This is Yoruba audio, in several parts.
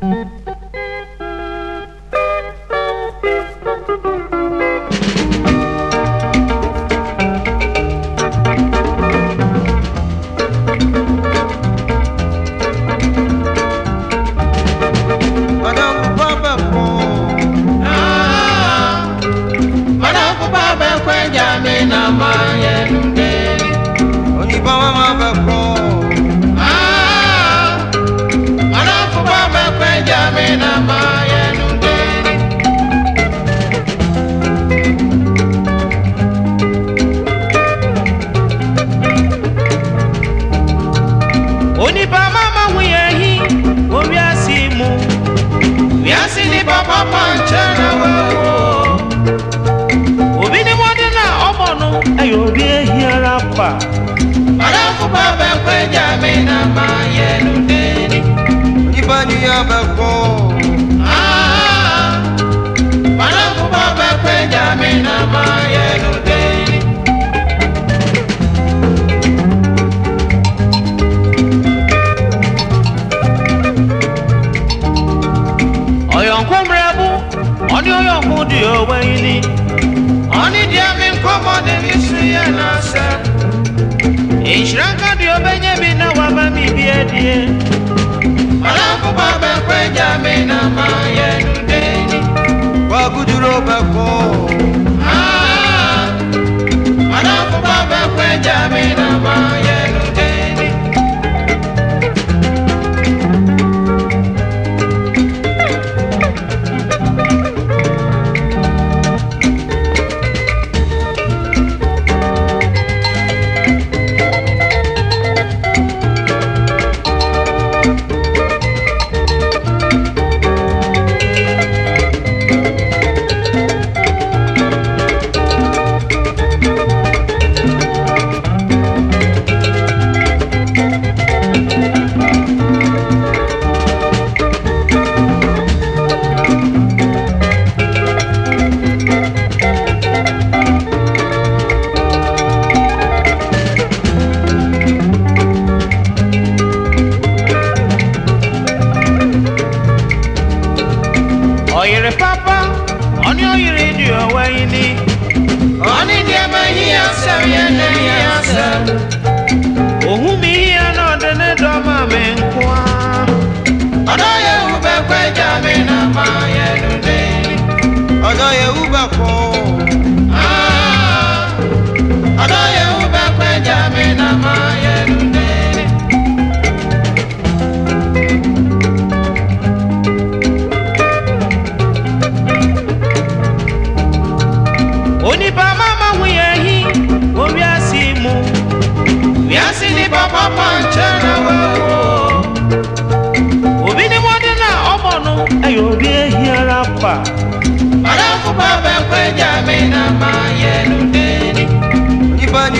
Música kufa banakuba bakwejamena mayeludeni ibani yabako banakuba ah, bakwejamena mayeludeni ọyọ̀nkúnmrẹ́bù ọní ọyọ̀nkún di owó ilé. ọní díẹ̀ mi ń kọ́ mọ́ débi sùn yẹn náà sẹ́yìn. Inshiraka di obenye bina wabami biedie Malangu babe kwenja mina ma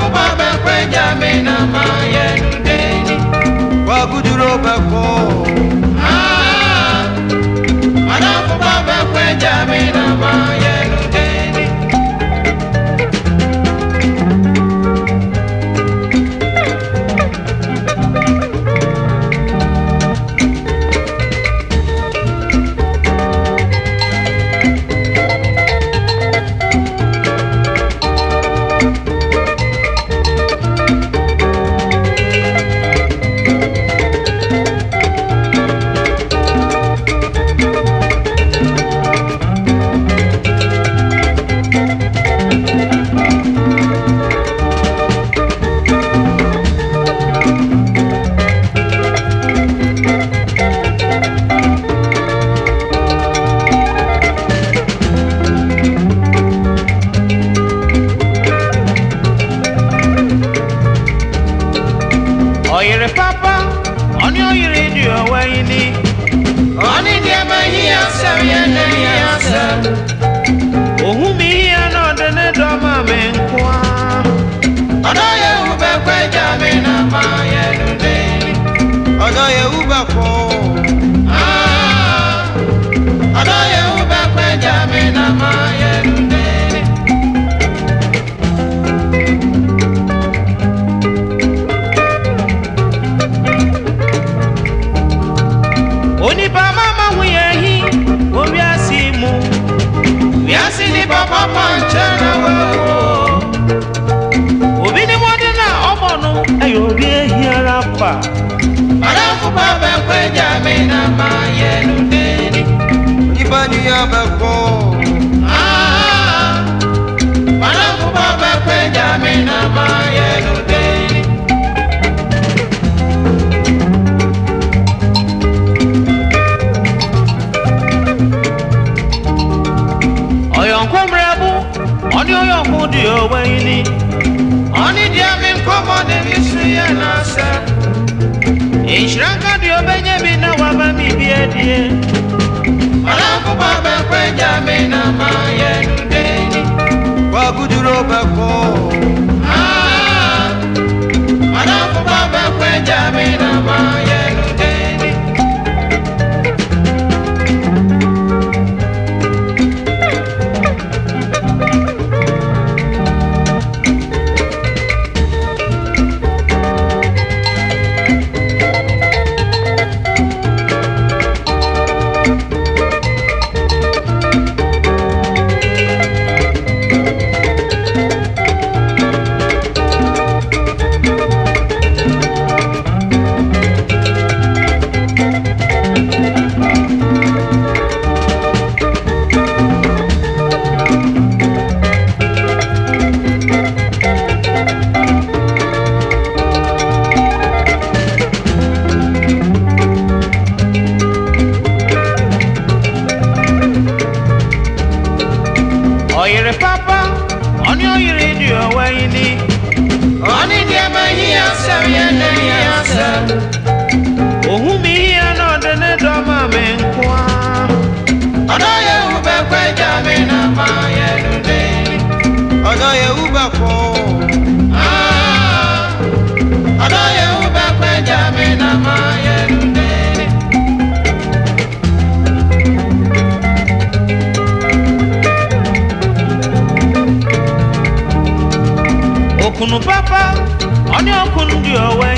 kuba bakwenja mina mayenu deni wakuduro bakoo Mariana, Mariana, ènìyàn bẹ kó. Bàdàkùn bá bẹ pé Jàmínà máa yẹ lóde. Ọ̀yọ̀nkú mìíràn ọ ní ọ̀yọ̀nkú di òwe yìí ni. Ọ̀ní di àmì nkọ́mọ́ níbi sùn yẹn náà sẹ́. Ìṣúra ká di ọbẹ̀ yẹn mi náà wà bá mi bí ẹ di kuba bakwejamena mayeludeni wakujuro onye ọkụ ndị owe